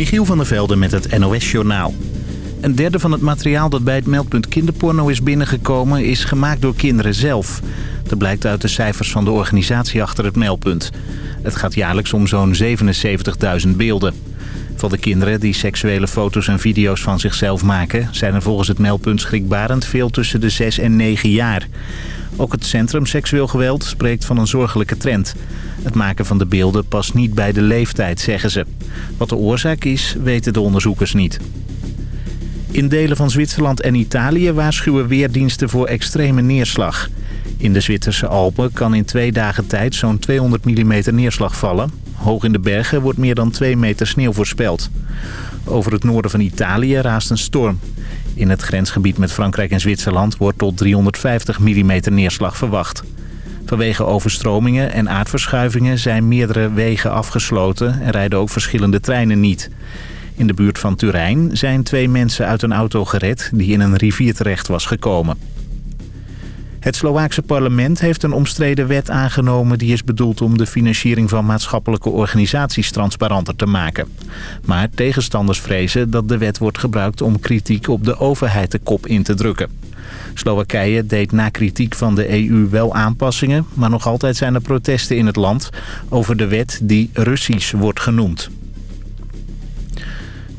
Michiel van der Velde met het NOS-journaal. Een derde van het materiaal dat bij het meldpunt kinderporno is binnengekomen... is gemaakt door kinderen zelf. Dat blijkt uit de cijfers van de organisatie achter het meldpunt. Het gaat jaarlijks om zo'n 77.000 beelden. Van de kinderen die seksuele foto's en video's van zichzelf maken... zijn er volgens het meldpunt schrikbarend veel tussen de 6 en 9 jaar. Ook het Centrum Seksueel Geweld spreekt van een zorgelijke trend. Het maken van de beelden past niet bij de leeftijd, zeggen ze. Wat de oorzaak is, weten de onderzoekers niet. In delen van Zwitserland en Italië waarschuwen weerdiensten voor extreme neerslag. In de Zwitserse Alpen kan in twee dagen tijd zo'n 200 mm neerslag vallen. Hoog in de bergen wordt meer dan 2 meter sneeuw voorspeld. Over het noorden van Italië raast een storm. In het grensgebied met Frankrijk en Zwitserland wordt tot 350 mm neerslag verwacht. Vanwege overstromingen en aardverschuivingen zijn meerdere wegen afgesloten en rijden ook verschillende treinen niet. In de buurt van Turijn zijn twee mensen uit een auto gered die in een rivier terecht was gekomen. Het Slovaakse parlement heeft een omstreden wet aangenomen... die is bedoeld om de financiering van maatschappelijke organisaties transparanter te maken. Maar tegenstanders vrezen dat de wet wordt gebruikt om kritiek op de overheid de kop in te drukken. Slowakije deed na kritiek van de EU wel aanpassingen... maar nog altijd zijn er protesten in het land over de wet die Russisch wordt genoemd.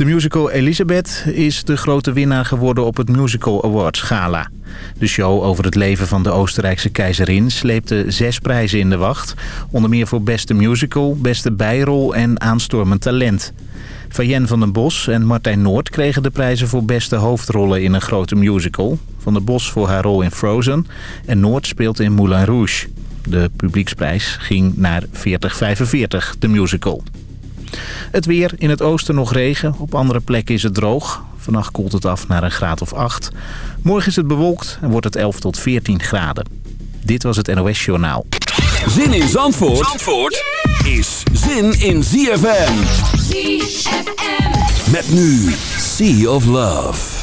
De musical Elizabeth is de grote winnaar geworden op het Musical Awards Gala. De show over het leven van de Oostenrijkse keizerin sleepte zes prijzen in de wacht. Onder meer voor beste musical, beste bijrol en aanstormend talent. Fayen van den Bos en Martijn Noord kregen de prijzen voor beste hoofdrollen in een grote musical. Van den Bos voor haar rol in Frozen en Noord speelt in Moulin Rouge. De publieksprijs ging naar 4045, de musical. Het weer, in het oosten nog regen, op andere plekken is het droog. Vannacht koelt het af naar een graad of 8. Morgen is het bewolkt en wordt het 11 tot 14 graden. Dit was het NOS Journaal. Zin in Zandvoort, Zandvoort is zin in ZFM. ZFM. Met nu Sea of Love.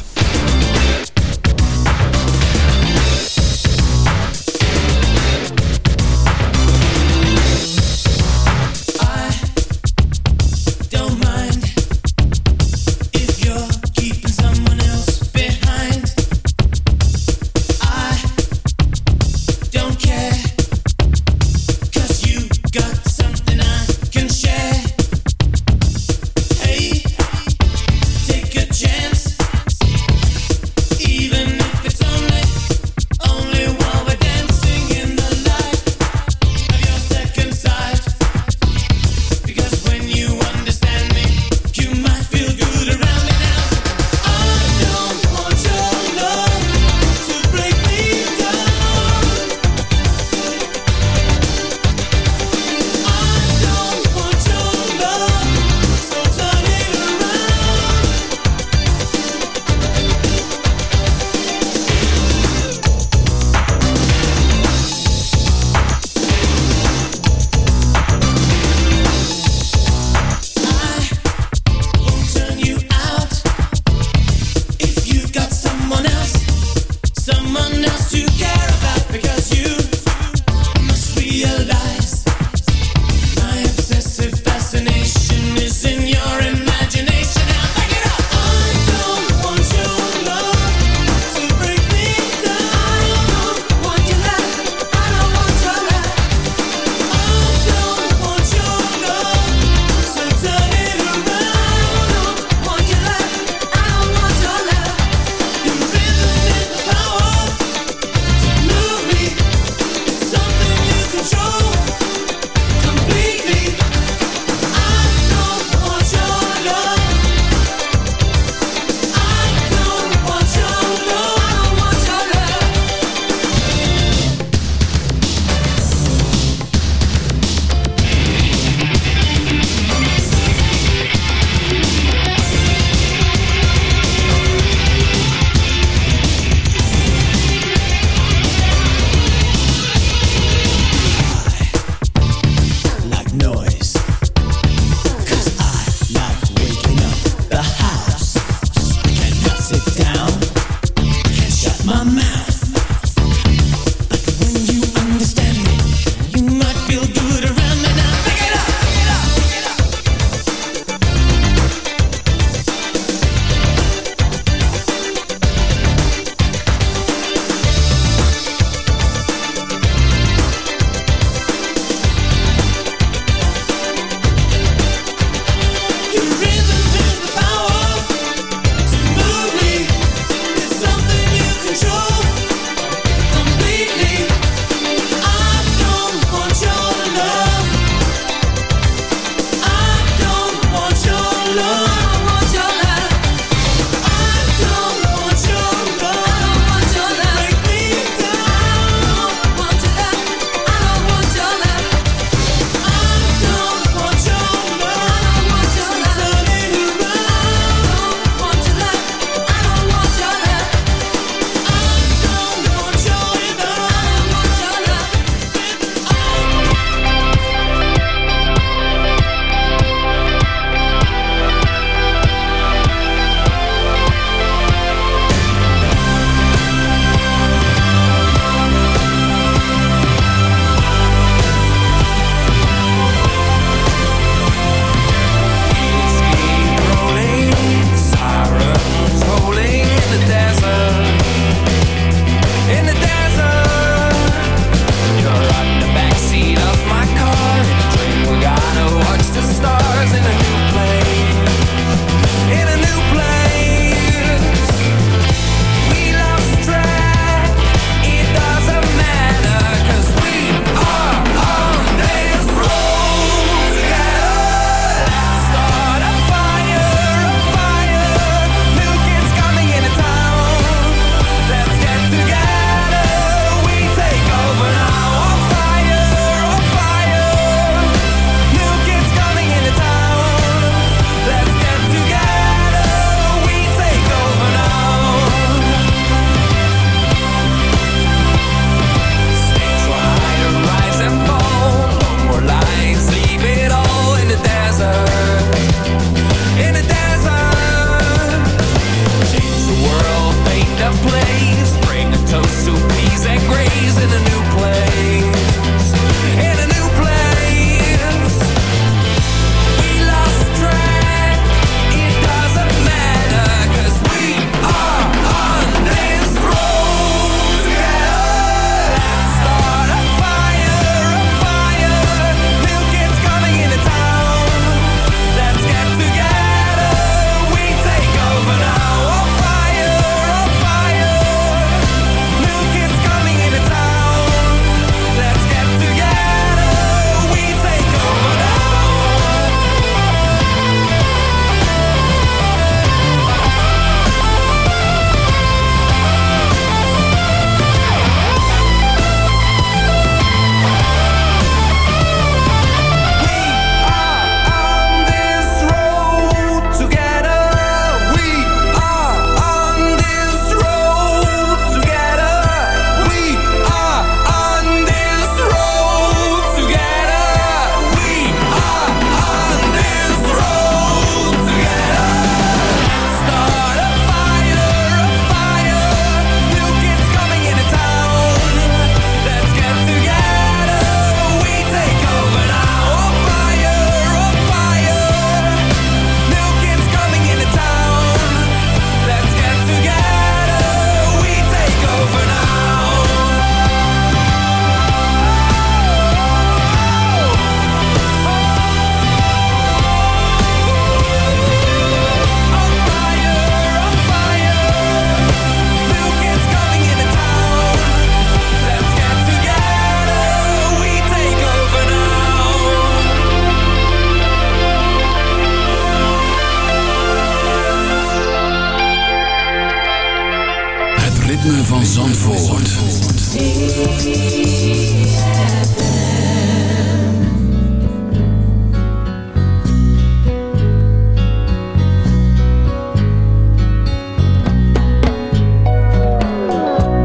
Zandvoort.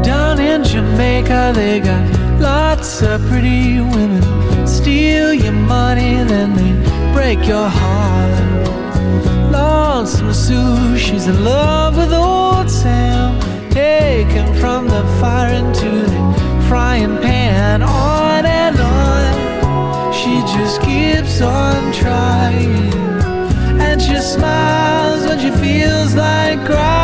Down in Jamaica they got lots of pretty women. Steal your money then they break your heart. Lonesome Sue, she's in love with old Sam taken from the fire into the frying pan. On and on, she just keeps on trying. And she smiles when she feels like crying.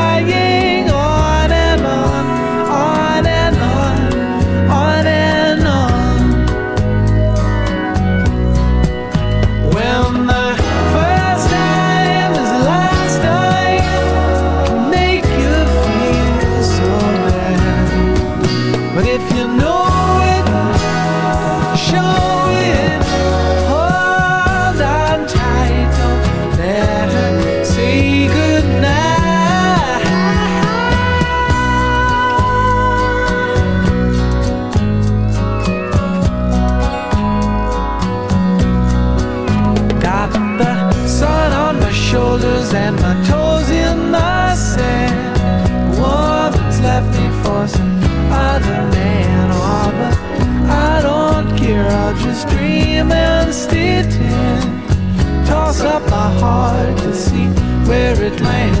favorite land.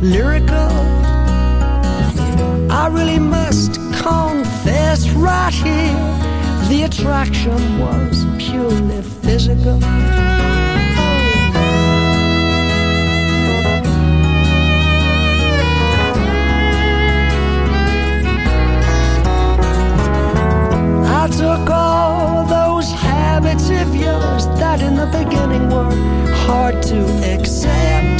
lyrical. I really must confess right here, the attraction was purely physical. I took all those habits of yours that in the beginning were hard to accept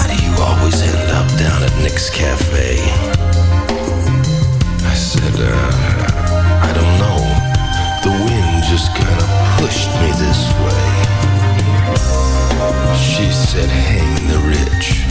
why do you always end up down at Nick's Cafe? I said, uh, I don't know. The wind just kinda pushed me this way. She said, hang the rich.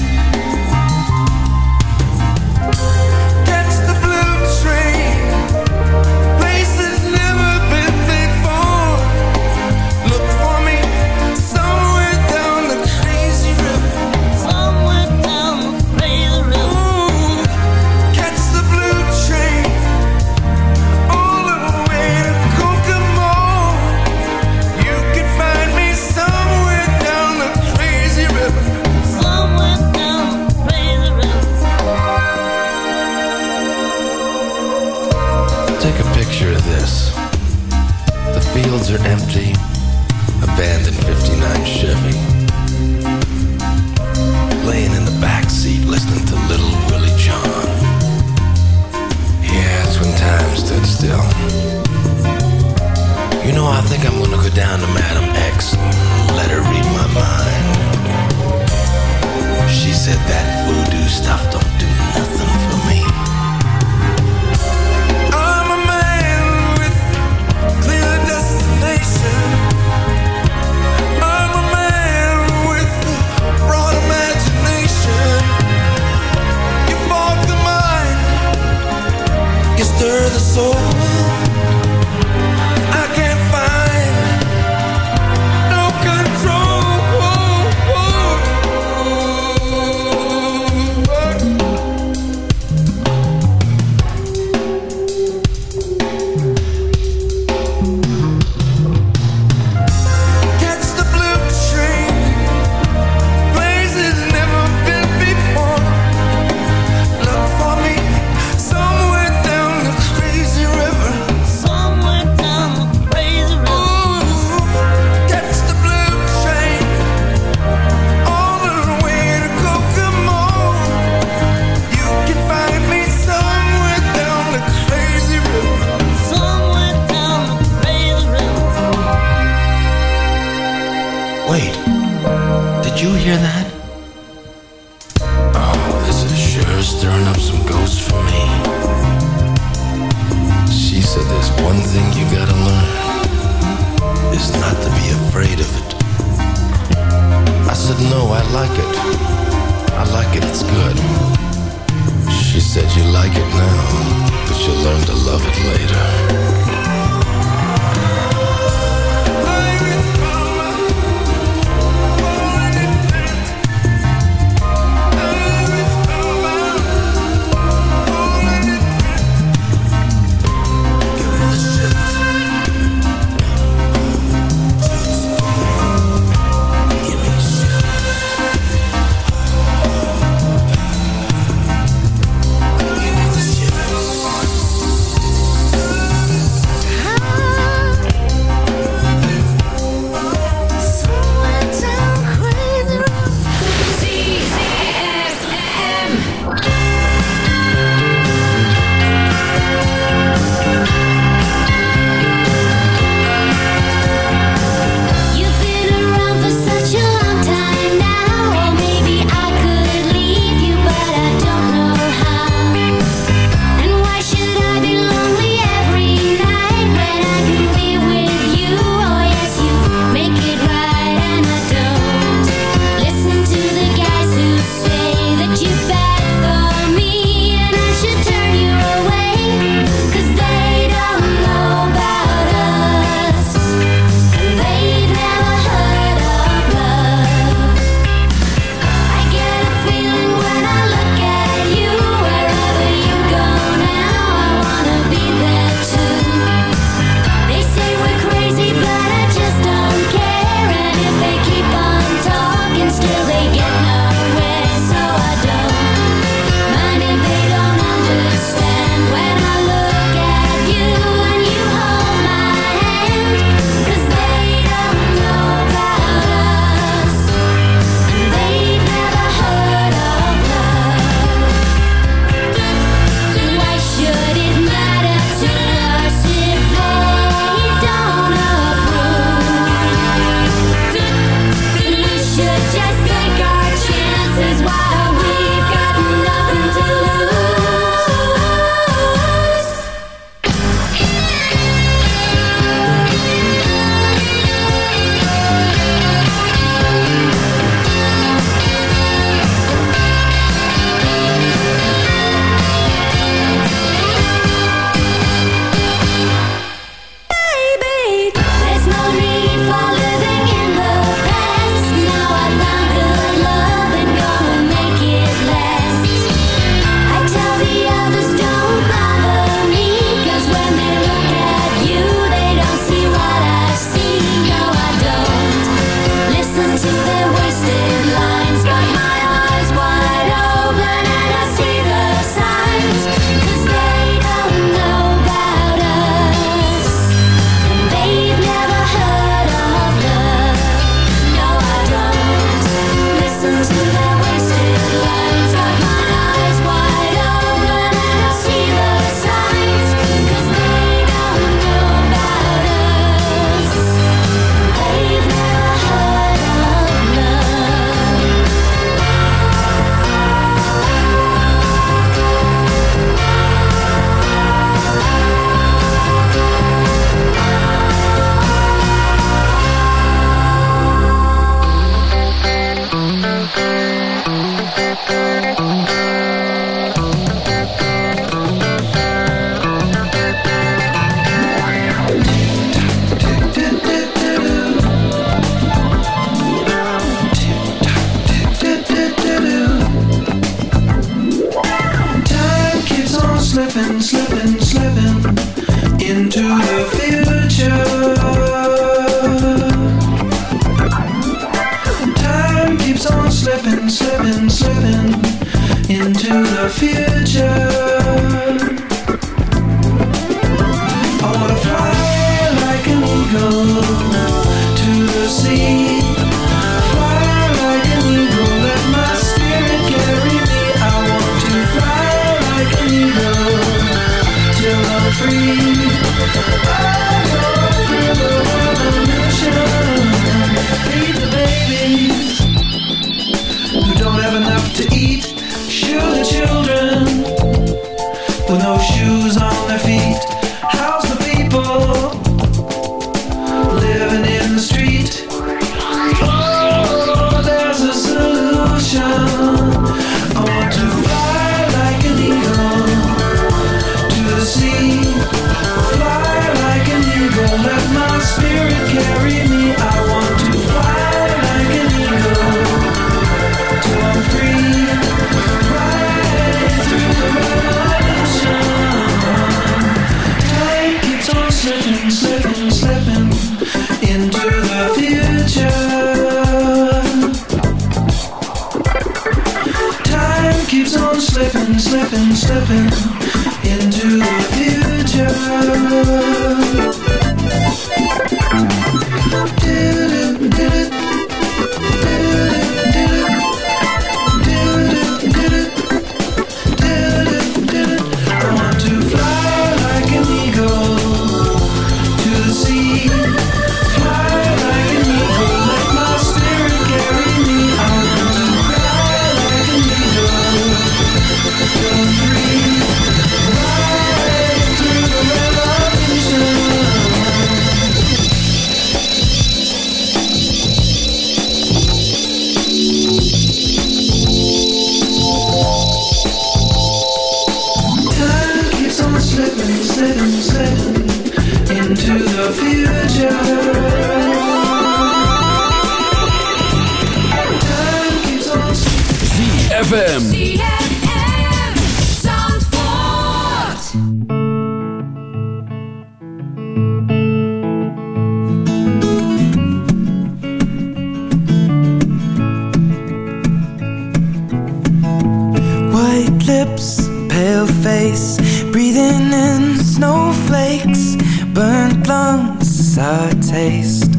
A sour taste.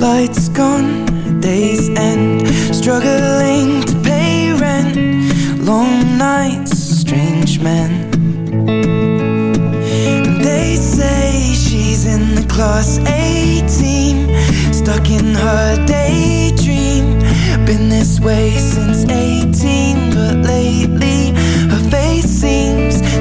Lights gone, days end. Struggling to pay rent. Long nights, strange men. They say she's in the class A team. Stuck in her daydream. Been this way since 18, but lately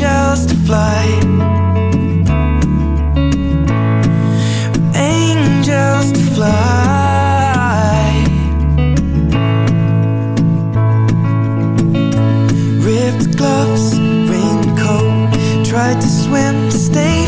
angels to fly. Angels to fly. Ripped gloves, raincoat, tried to swim to stay.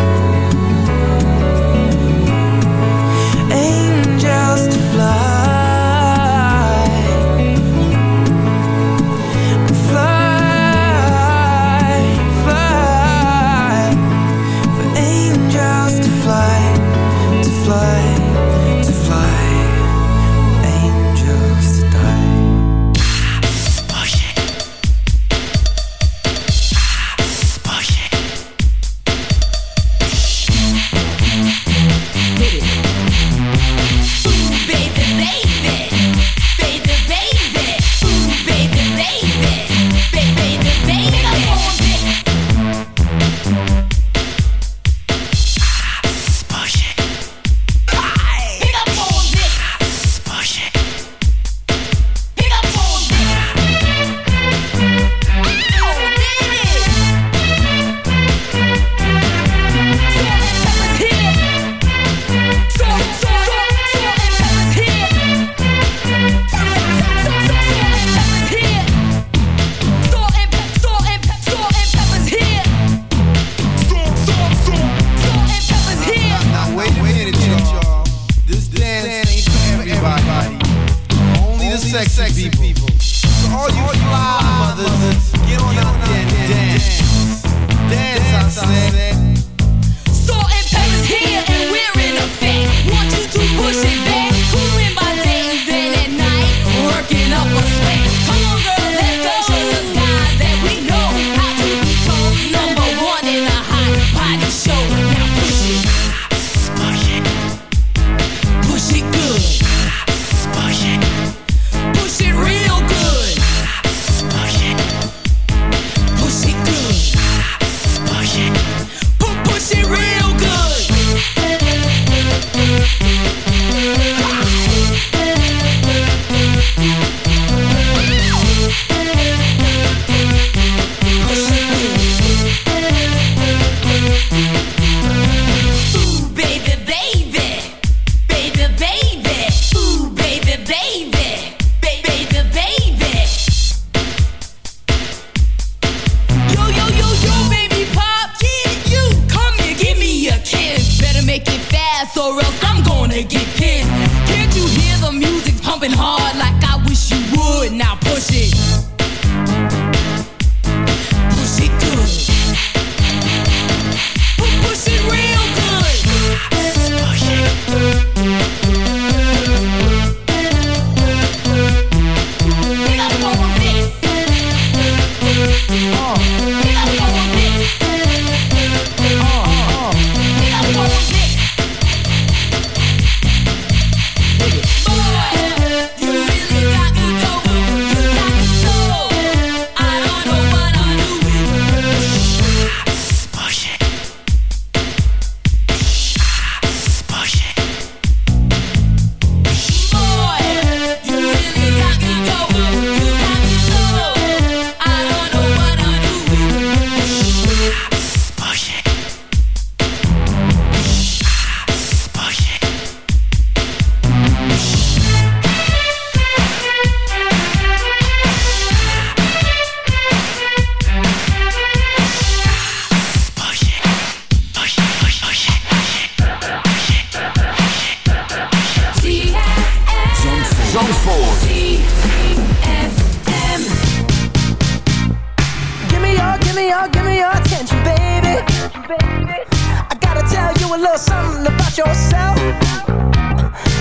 Give me your, give me your, attention, baby. I gotta tell you a little something about yourself.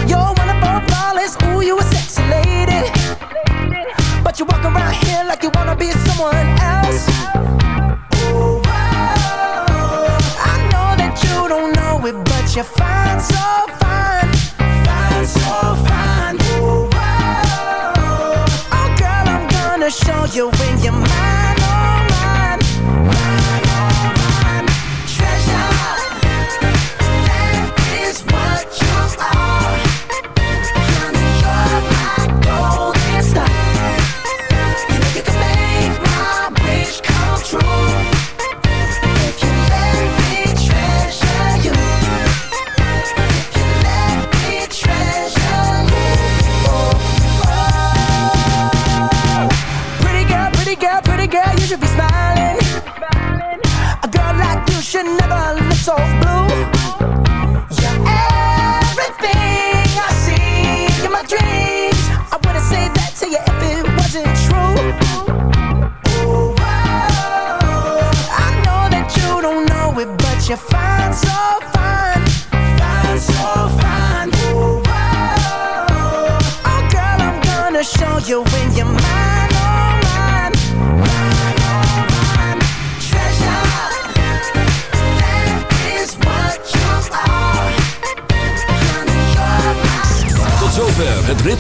You're of flawless, ooh, you a sexy lady. But you walk around here like you wanna be someone else. Ooh, whoa. I know that you don't know it, but you're fine, so fine. Fine, so fine. Ooh. Oh, girl, I'm gonna show you when you're mine,